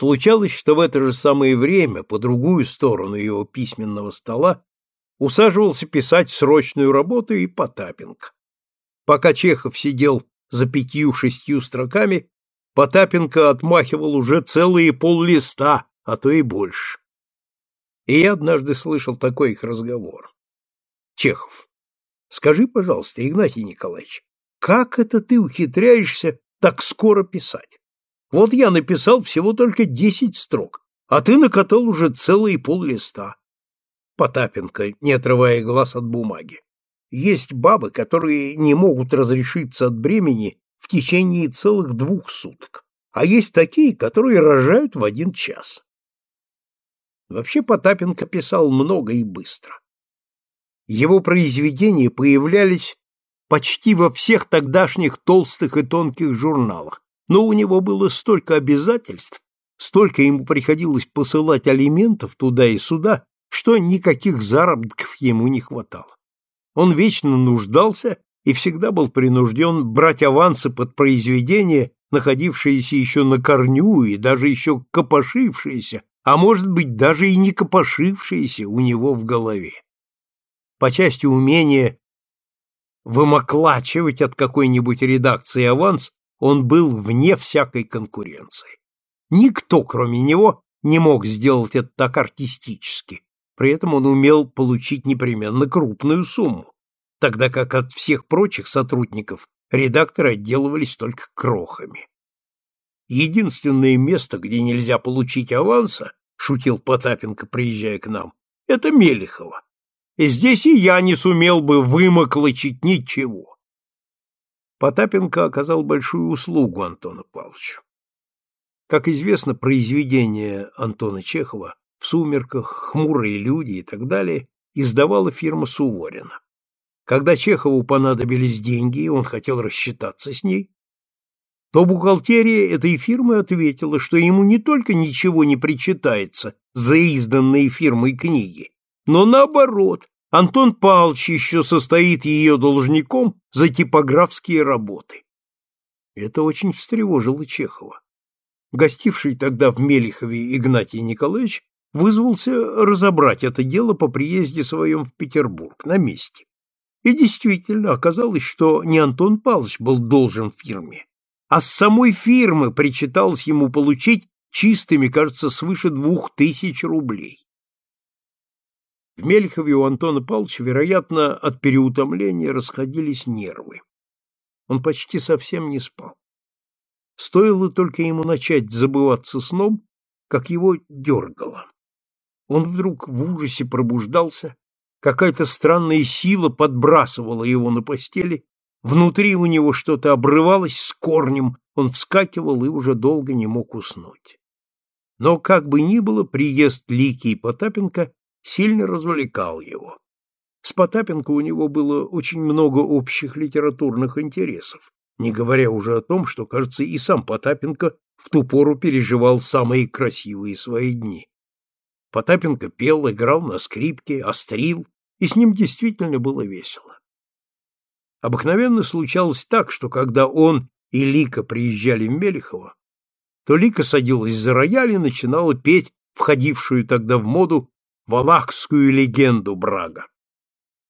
Случалось, что в это же самое время, по другую сторону его письменного стола, усаживался писать срочную работу и Потапенко. Пока Чехов сидел за пятью-шестью строками, Потапенко отмахивал уже целые поллиста, а то и больше. И я однажды слышал такой их разговор. Чехов, скажи, пожалуйста, Игнатий Николаевич, как это ты ухитряешься так скоро писать? Вот я написал всего только десять строк, а ты накатал уже целые поллиста. Потапенко, не отрывая глаз от бумаги. Есть бабы, которые не могут разрешиться от бремени в течение целых двух суток, а есть такие, которые рожают в один час. Вообще Потапенко писал много и быстро. Его произведения появлялись почти во всех тогдашних толстых и тонких журналах, но у него было столько обязательств, столько ему приходилось посылать алиментов туда и сюда, что никаких заработков ему не хватало. Он вечно нуждался и всегда был принужден брать авансы под произведения, находившиеся еще на корню и даже еще копошившиеся, а может быть даже и не копошившиеся у него в голове. По части умения вымоклачивать от какой-нибудь редакции аванс он был вне всякой конкуренции. Никто, кроме него, не мог сделать это так артистически. При этом он умел получить непременно крупную сумму, тогда как от всех прочих сотрудников редакторы отделывались только крохами. Единственное место, где нельзя получить аванса, шутил Потапенко, приезжая к нам, это Мелехово. И здесь и я не сумел бы вымоклочить ничего. Потапенко оказал большую услугу Антону Павловичу. Как известно, произведения Антона Чехова «В сумерках», «Хмурые люди» и так далее издавала фирма Суворина. Когда Чехову понадобились деньги, и он хотел рассчитаться с ней, то бухгалтерия этой фирмы ответила, что ему не только ничего не причитается за изданные фирмой книги, но наоборот, Антон Павлович еще состоит ее должником за типографские работы. Это очень встревожило Чехова. Гостивший тогда в Мелихове Игнатий Николаевич вызвался разобрать это дело по приезде своем в Петербург на месте. И действительно оказалось, что не Антон Павлович был должен фирме, а с самой фирмы причиталось ему получить чистыми, кажется, свыше двух тысяч рублей. В Мельхове у Антона Павловича, вероятно, от переутомления расходились нервы. Он почти совсем не спал. Стоило только ему начать забываться сном, как его дергало. Он вдруг в ужасе пробуждался, какая-то странная сила подбрасывала его на постели, внутри у него что-то обрывалось с корнем, он вскакивал и уже долго не мог уснуть. Но, как бы ни было, приезд Лики и Потапенко сильно развлекал его. С Потапенко у него было очень много общих литературных интересов, не говоря уже о том, что, кажется, и сам Потапенко в ту пору переживал самые красивые свои дни. Потапенко пел, играл на скрипке, острил, и с ним действительно было весело. Обыкновенно случалось так, что когда он и Лика приезжали в Мелехово, то Лика садилась за рояль и начинала петь входившую тогда в моду валахскую легенду Брага.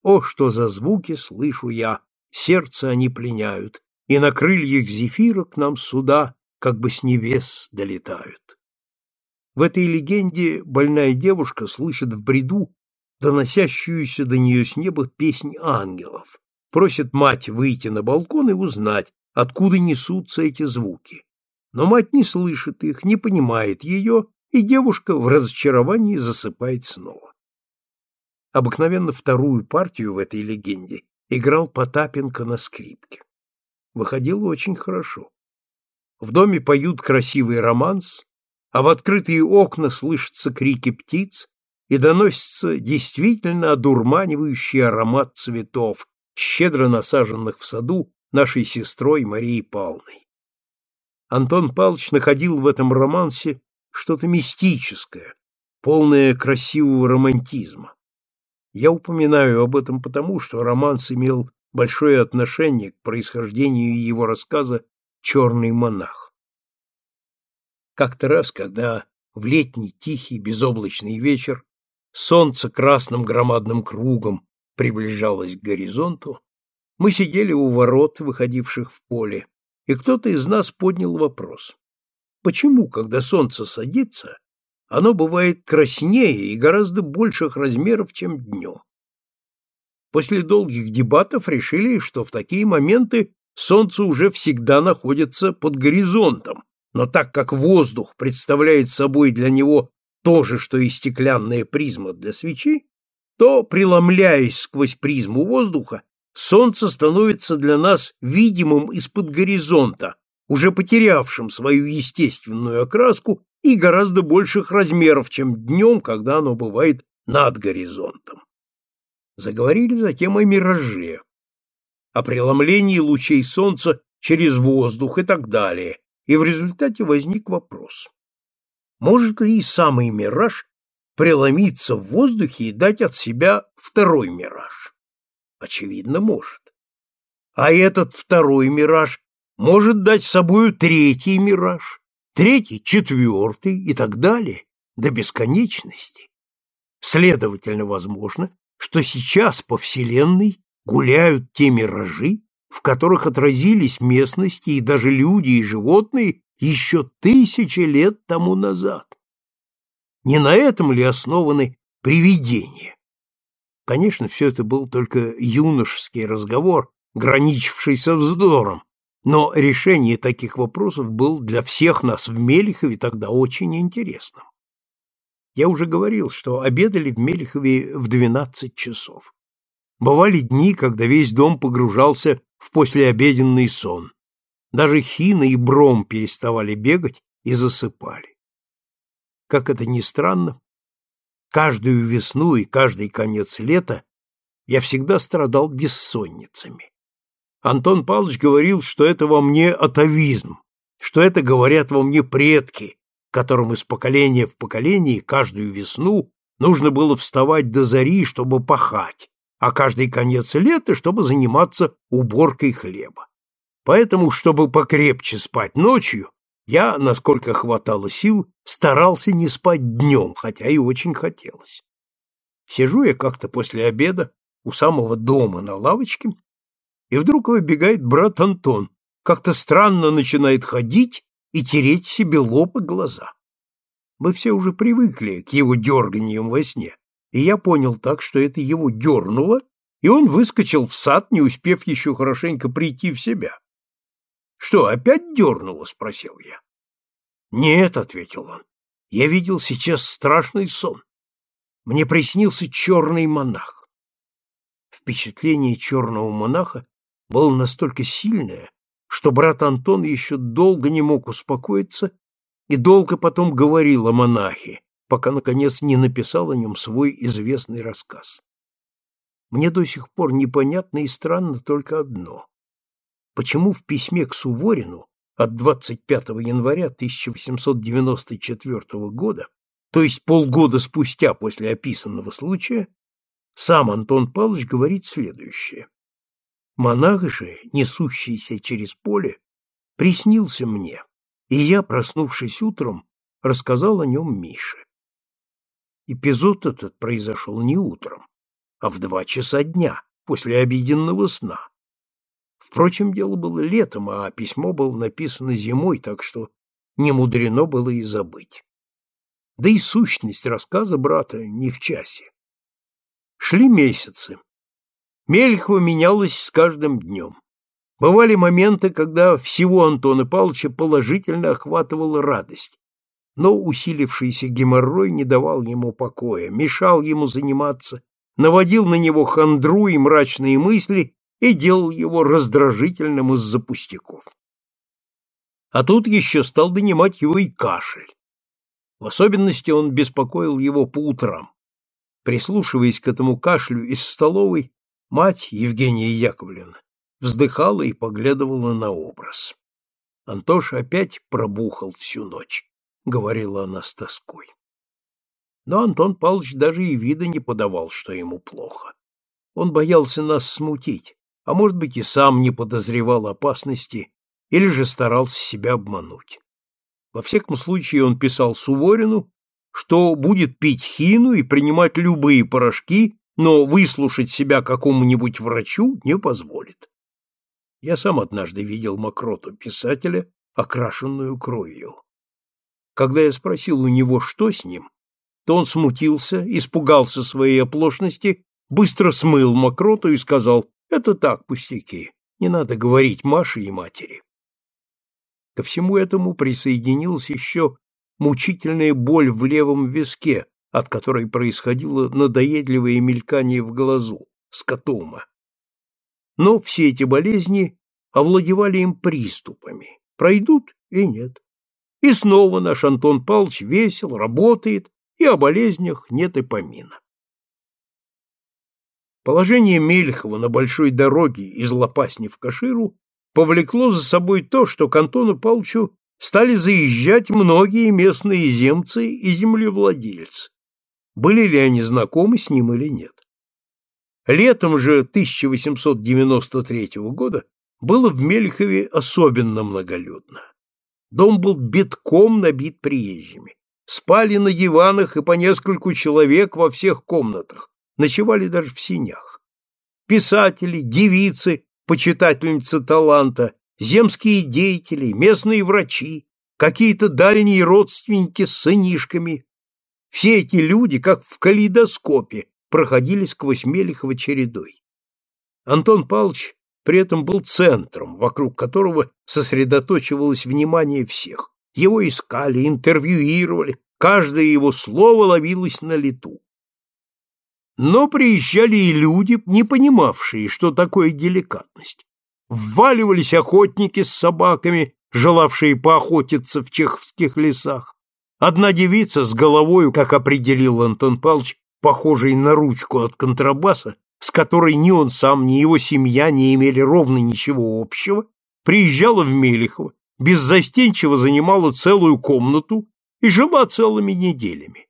О, что за звуки слышу я, сердце они пленяют, и на крыльях зефира к нам сюда, как бы с небес, долетают. В этой легенде больная девушка слышит в бреду доносящуюся до нее с неба песнь ангелов, просит мать выйти на балкон и узнать, откуда несутся эти звуки. Но мать не слышит их, не понимает ее и девушка в разочаровании засыпает снова. Обыкновенно вторую партию в этой легенде играл Потапенко на скрипке. Выходило очень хорошо. В доме поют красивый романс, а в открытые окна слышатся крики птиц и доносится действительно одурманивающий аромат цветов, щедро насаженных в саду нашей сестрой Марией Павловной. Антон Павлович находил в этом романсе что-то мистическое, полное красивого романтизма. Я упоминаю об этом потому, что романс имел большое отношение к происхождению его рассказа «Черный монах». Как-то раз, когда в летний тихий безоблачный вечер солнце красным громадным кругом приближалось к горизонту, мы сидели у ворот, выходивших в поле, и кто-то из нас поднял вопрос. Почему, когда солнце садится, оно бывает краснее и гораздо больших размеров, чем днем? После долгих дебатов решили, что в такие моменты солнце уже всегда находится под горизонтом, но так как воздух представляет собой для него то же, что и стеклянная призма для свечи, то, преломляясь сквозь призму воздуха, солнце становится для нас видимым из-под горизонта, уже потерявшим свою естественную окраску и гораздо больших размеров, чем днем, когда оно бывает над горизонтом. Заговорили затем о мираже, о преломлении лучей солнца через воздух и так далее, и в результате возник вопрос. Может ли и самый мираж преломиться в воздухе и дать от себя второй мираж? Очевидно, может. А этот второй мираж может дать собою третий мираж, третий, четвертый и так далее, до бесконечности. Следовательно, возможно, что сейчас по Вселенной гуляют те миражи, в которых отразились местности и даже люди и животные еще тысячи лет тому назад. Не на этом ли основаны привидения? Конечно, все это был только юношеский разговор, граничивший со вздором, но решение таких вопросов было для всех нас в Мелихове тогда очень интересным. Я уже говорил, что обедали в Мелихове в 12 часов. Бывали дни, когда весь дом погружался в послеобеденный сон. Даже Хина и Бром переставали бегать и засыпали. Как это ни странно, каждую весну и каждый конец лета я всегда страдал бессонницами. Антон Павлович говорил, что это во мне атовизм, что это говорят во мне предки, которым из поколения в поколение каждую весну нужно было вставать до зари, чтобы пахать, а каждый конец лета, чтобы заниматься уборкой хлеба. Поэтому, чтобы покрепче спать ночью, я, насколько хватало сил, старался не спать днем, хотя и очень хотелось. Сижу я как-то после обеда у самого дома на лавочке, и вдруг выбегает брат Антон, как-то странно начинает ходить и тереть себе лоб и глаза. Мы все уже привыкли к его дерганиям во сне, и я понял так, что это его дернуло, и он выскочил в сад, не успев еще хорошенько прийти в себя. — Что, опять дернуло? — спросил я. — Нет, — ответил он, — я видел сейчас страшный сон. Мне приснился черный монах. Впечатление черного монаха было настолько сильное, что брат Антон еще долго не мог успокоиться и долго потом говорил о монахе, пока, наконец, не написал о нем свой известный рассказ. Мне до сих пор непонятно и странно только одно. Почему в письме к Суворину от 25 января 1894 года, то есть полгода спустя после описанного случая, сам Антон Павлович говорит следующее. Монах же, несущийся через поле, приснился мне, и я, проснувшись утром, рассказал о нем Мише. Эпизод этот произошел не утром, а в два часа дня, после обеденного сна. Впрочем, дело было летом, а письмо было написано зимой, так что не мудрено было и забыть. Да и сущность рассказа брата не в часе. Шли месяцы, Мельхова менялась с каждым днем. Бывали моменты, когда всего Антона Павловича положительно охватывала радость, но усилившийся геморрой не давал ему покоя, мешал ему заниматься, наводил на него хандру и мрачные мысли и делал его раздражительным из-за пустяков. А тут еще стал донимать его и кашель. В особенности он беспокоил его по утрам. Прислушиваясь к этому кашлю из столовой, Мать, Евгения Яковлевна, вздыхала и поглядывала на образ. Антоша опять пробухал всю ночь, говорила она с тоской. Но Антон Павлович даже и вида не подавал, что ему плохо. Он боялся нас смутить, а может быть и сам не подозревал опасности или же старался себя обмануть. Во всяком случае, он писал Суворину, что будет пить хину и принимать любые порошки, но выслушать себя какому-нибудь врачу не позволит. Я сам однажды видел мокроту писателя, окрашенную кровью. Когда я спросил у него, что с ним, то он смутился, испугался своей оплошности, быстро смыл мокроту и сказал, это так, пустяки, не надо говорить Маше и матери. Ко всему этому присоединилась еще мучительная боль в левом виске, от которой происходило надоедливое мелькание в глазу, скотома. Но все эти болезни овладевали им приступами, пройдут и нет. И снова наш Антон Павлович весел, работает, и о болезнях нет и помина. Положение Мельхова на большой дороге из Лопасни в Каширу повлекло за собой то, что к Антону Павловичу стали заезжать многие местные земцы и землевладельцы. Были ли они знакомы с ним или нет? Летом же 1893 года было в Мельхове особенно многолюдно. Дом был битком набит приезжими. Спали на диванах и по нескольку человек во всех комнатах, ночевали даже в синях. Писатели, девицы, почитательницы таланта, земские деятели, местные врачи, какие-то дальние родственники с сынишками. Все эти люди, как в калейдоскопе, проходили сквозь Мелехова чередой. Антон Павлович при этом был центром, вокруг которого сосредоточивалось внимание всех. Его искали, интервьюировали, каждое его слово ловилось на лету. Но приезжали и люди, не понимавшие, что такое деликатность. Вваливались охотники с собаками, желавшие поохотиться в чеховских лесах. Одна девица с головой, как определил Антон Павлович, похожей на ручку от контрабаса, с которой ни он сам, ни его семья не имели ровно ничего общего, приезжала в Мелехово, беззастенчиво занимала целую комнату и жила целыми неделями.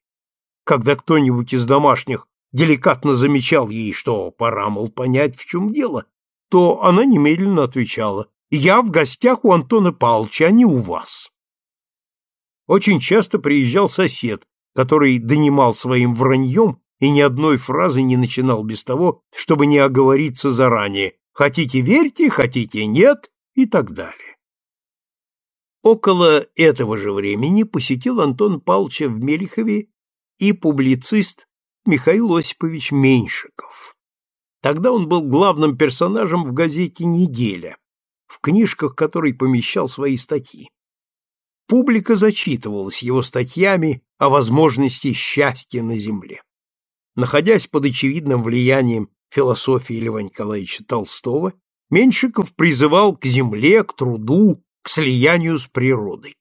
Когда кто-нибудь из домашних деликатно замечал ей, что пора, мол, понять, в чем дело, то она немедленно отвечала «Я в гостях у Антона Павловича, а не у вас». Очень часто приезжал сосед, который донимал своим враньем и ни одной фразы не начинал без того, чтобы не оговориться заранее «хотите верьте, хотите нет» и так далее. Около этого же времени посетил Антон Павловича в Мелихове и публицист Михаил Осипович Меньшиков. Тогда он был главным персонажем в газете «Неделя», в книжках которой помещал свои статьи. Публика зачитывалась его статьями о возможности счастья на земле. Находясь под очевидным влиянием философии Льва Николаевича Толстого, Меньшиков призывал к земле, к труду, к слиянию с природой.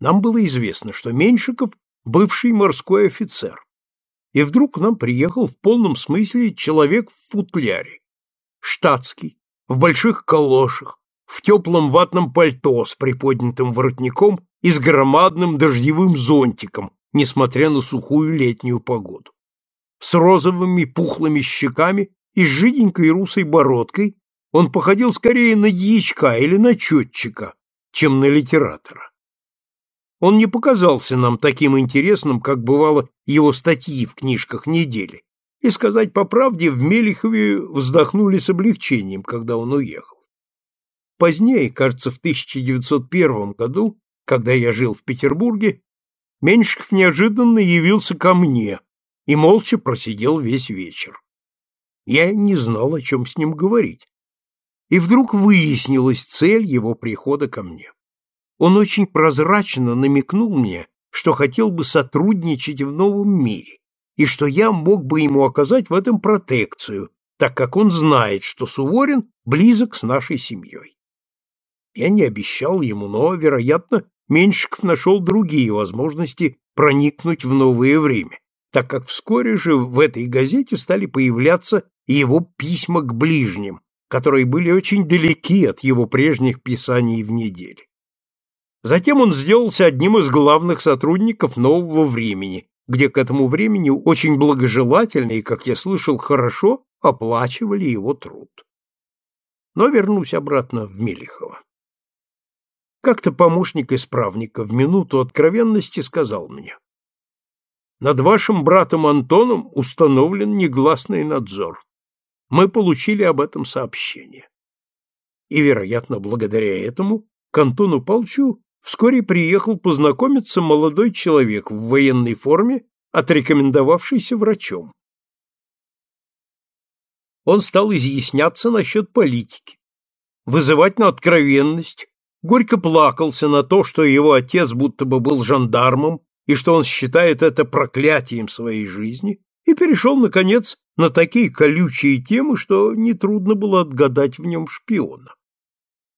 Нам было известно, что Меньшиков – бывший морской офицер, и вдруг к нам приехал в полном смысле человек в футляре, штатский, в больших калошах, в теплом ватном пальто с приподнятым воротником и с громадным дождевым зонтиком, несмотря на сухую летнюю погоду с розовыми пухлыми щеками и с жиденькой русой бородкой, он походил скорее на дьячка или на четчика, чем на литератора. Он не показался нам таким интересным, как бывало его статьи в книжках недели, и, сказать по правде, в Мелихове вздохнули с облегчением, когда он уехал. Позднее, кажется, в 1901 году, когда я жил в Петербурге, Меньшиков неожиданно явился ко мне, и молча просидел весь вечер. Я не знал, о чем с ним говорить. И вдруг выяснилась цель его прихода ко мне. Он очень прозрачно намекнул мне, что хотел бы сотрудничать в новом мире, и что я мог бы ему оказать в этом протекцию, так как он знает, что Суворин близок с нашей семьей. Я не обещал ему, но, вероятно, Меньшиков нашел другие возможности проникнуть в новое время так как вскоре же в этой газете стали появляться его письма к ближним, которые были очень далеки от его прежних писаний в неделе. Затем он сделался одним из главных сотрудников нового времени, где к этому времени очень благожелательно и, как я слышал, хорошо оплачивали его труд. Но вернусь обратно в Мелихово. Как-то помощник исправника в минуту откровенности сказал мне, «Над вашим братом Антоном установлен негласный надзор. Мы получили об этом сообщение». И, вероятно, благодаря этому к Антону Палчу вскоре приехал познакомиться молодой человек в военной форме, отрекомендовавшийся врачом. Он стал изъясняться насчет политики, вызывать на откровенность, горько плакался на то, что его отец будто бы был жандармом и что он считает это проклятием своей жизни, и перешел, наконец, на такие колючие темы, что нетрудно было отгадать в нем шпиона.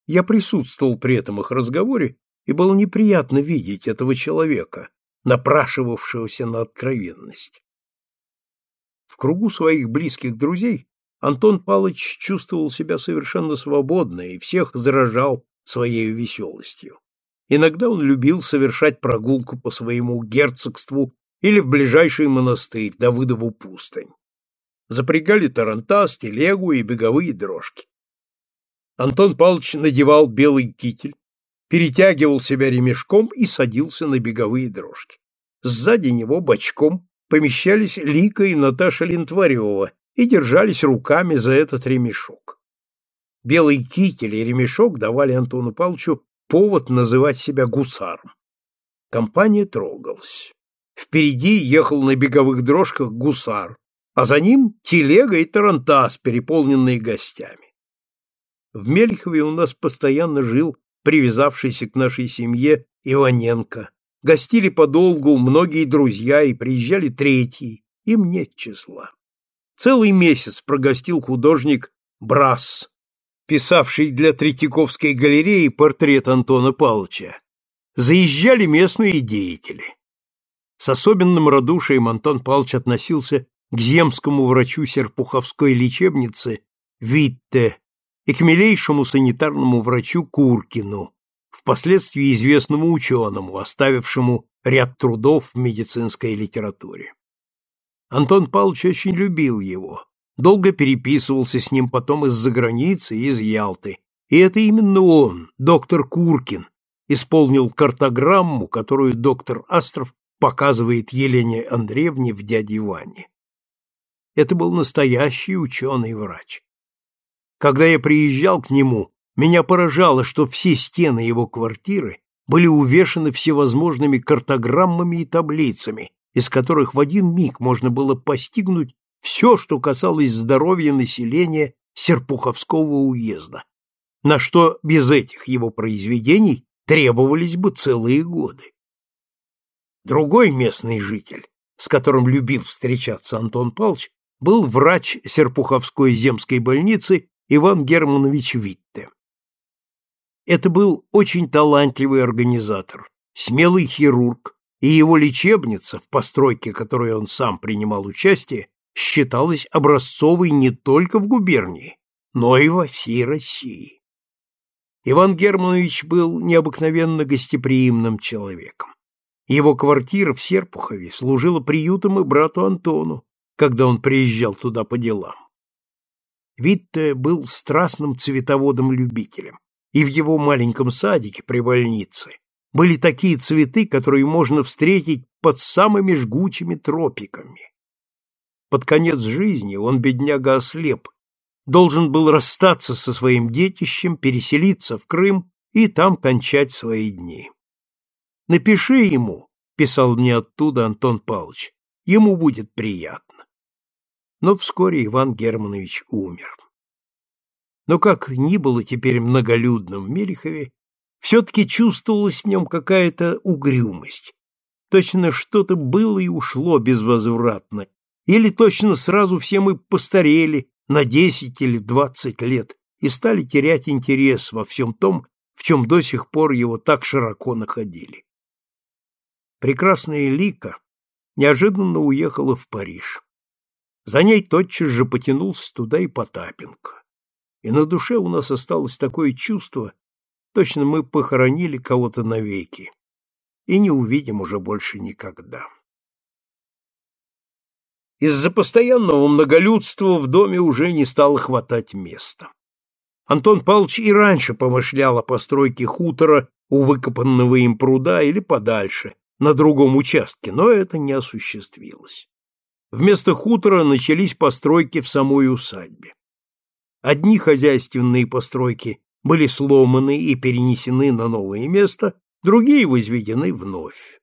Я присутствовал при этом их разговоре, и было неприятно видеть этого человека, напрашивавшегося на откровенность. В кругу своих близких друзей Антон Палыч чувствовал себя совершенно свободно и всех заражал своей веселостью. Иногда он любил совершать прогулку по своему герцогству или в ближайший монастырь, Давыдову пустынь. Запрягали тарантас, телегу и беговые дрожки. Антон Павлович надевал белый китель, перетягивал себя ремешком и садился на беговые дрожки. Сзади него бочком помещались Лика и Наташа Лентварева и держались руками за этот ремешок. Белый китель и ремешок давали Антону Павловичу повод называть себя гусаром. Компания трогалась. Впереди ехал на беговых дрожках гусар, а за ним телега и тарантас, переполненные гостями. В Мельхове у нас постоянно жил привязавшийся к нашей семье Иваненко. Гостили подолгу многие друзья и приезжали третьи, им нет числа. Целый месяц прогостил художник Брас, писавший для Третьяковской галереи портрет Антона Павловича, заезжали местные деятели. С особенным радушием Антон Павлович относился к земскому врачу Серпуховской лечебницы Витте и к милейшему санитарному врачу Куркину, впоследствии известному ученому, оставившему ряд трудов в медицинской литературе. Антон Павлович очень любил его, долго переписывался с ним потом из-за границы и из Ялты. И это именно он, доктор Куркин, исполнил картограмму, которую доктор Астров показывает Елене Андреевне в дяде Ване. Это был настоящий ученый-врач. Когда я приезжал к нему, меня поражало, что все стены его квартиры были увешаны всевозможными картограммами и таблицами, из которых в один миг можно было постигнуть все, что касалось здоровья населения Серпуховского уезда, на что без этих его произведений требовались бы целые годы. Другой местный житель, с которым любил встречаться Антон Павлович, был врач Серпуховской земской больницы Иван Германович Витте. Это был очень талантливый организатор, смелый хирург, и его лечебница, в постройке которой он сам принимал участие, считалась образцовой не только в губернии, но и во всей России. Иван Германович был необыкновенно гостеприимным человеком. Его квартира в Серпухове служила приютом и брату Антону, когда он приезжал туда по делам. Витте был страстным цветоводом-любителем, и в его маленьком садике при больнице были такие цветы, которые можно встретить под самыми жгучими тропиками. Под конец жизни он, бедняга, ослеп, должен был расстаться со своим детищем, переселиться в Крым и там кончать свои дни. «Напиши ему», — писал мне оттуда Антон Павлович, — «ему будет приятно». Но вскоре Иван Германович умер. Но как ни было теперь многолюдно в Мелихове, все-таки чувствовалась в нем какая-то угрюмость. Точно что-то было и ушло безвозвратно, или точно сразу все мы постарели на десять или двадцать лет и стали терять интерес во всем том, в чем до сих пор его так широко находили. Прекрасная Лика неожиданно уехала в Париж. За ней тотчас же потянулся туда и Потапенко. И на душе у нас осталось такое чувство, точно мы похоронили кого-то навеки и не увидим уже больше никогда. Из-за постоянного многолюдства в доме уже не стало хватать места. Антон Павлович и раньше помышлял о постройке хутора у выкопанного им пруда или подальше, на другом участке, но это не осуществилось. Вместо хутора начались постройки в самой усадьбе. Одни хозяйственные постройки были сломаны и перенесены на новое место, другие возведены вновь.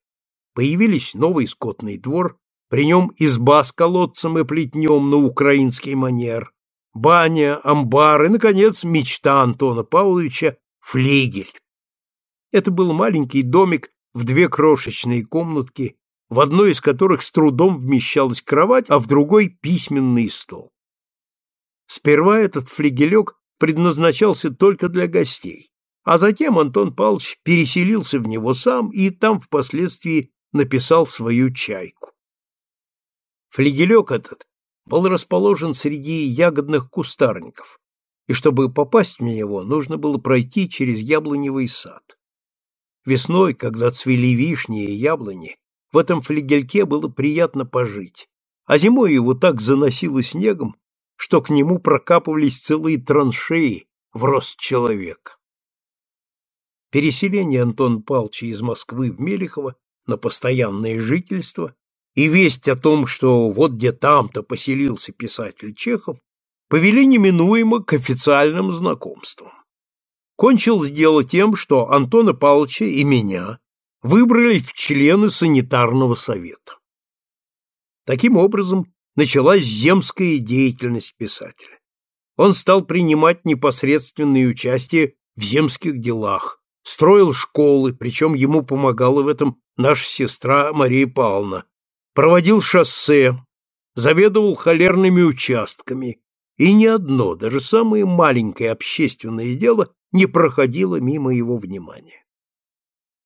Появились новый скотный двор, при нем изба с колодцем и плетнем на украинский манер, баня, амбар и, наконец, мечта Антона Павловича — флигель. Это был маленький домик в две крошечные комнатки, в одной из которых с трудом вмещалась кровать, а в другой — письменный стол. Сперва этот флигелек предназначался только для гостей, а затем Антон Павлович переселился в него сам и там впоследствии написал свою чайку. Флигелек этот был расположен среди ягодных кустарников, и чтобы попасть в него, нужно было пройти через яблоневый сад. Весной, когда цвели вишни и яблони, в этом флигельке было приятно пожить, а зимой его так заносило снегом, что к нему прокапывались целые траншеи в рост человека. Переселение Антона Павловича из Москвы в Мелехово на постоянное жительство и весть о том, что вот где там-то поселился писатель Чехов, повели неминуемо к официальным знакомствам кончилось дело тем, что Антона Павловича и меня выбрали в члены санитарного совета. Таким образом, началась земская деятельность писателя. Он стал принимать непосредственное участие в земских делах, строил школы, причем ему помогала в этом наша сестра Мария Павловна, проводил шоссе, заведовал холерными участками, и ни одно, даже самое маленькое общественное дело не проходило мимо его внимания.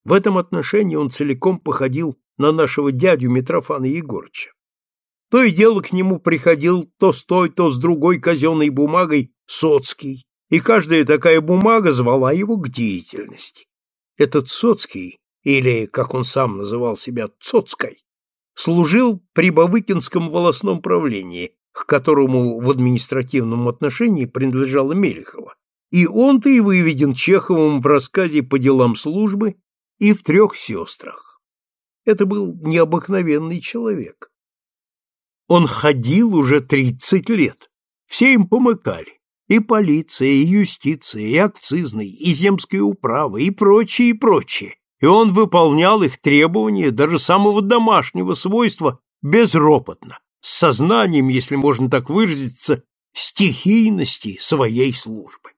В этом отношении он целиком походил на нашего дядю Митрофана Егорыча. То и дело к нему приходил то с той, то с другой казенной бумагой Соцкий, и каждая такая бумага звала его к деятельности. Этот Соцкий, или, как он сам называл себя, Цоцкой, служил при Бавыкинском волосном правлении, к которому в административном отношении принадлежала Мелехова, и он-то и выведен Чеховым в рассказе по делам службы и в трех сестрах. Это был необыкновенный человек. Он ходил уже тридцать лет, все им помыкали. И полиция, и юстиция, и акцизный, и земская управа, и прочее, и прочее. И он выполнял их требования даже самого домашнего свойства безропотно, с сознанием, если можно так выразиться, стихийности своей службы.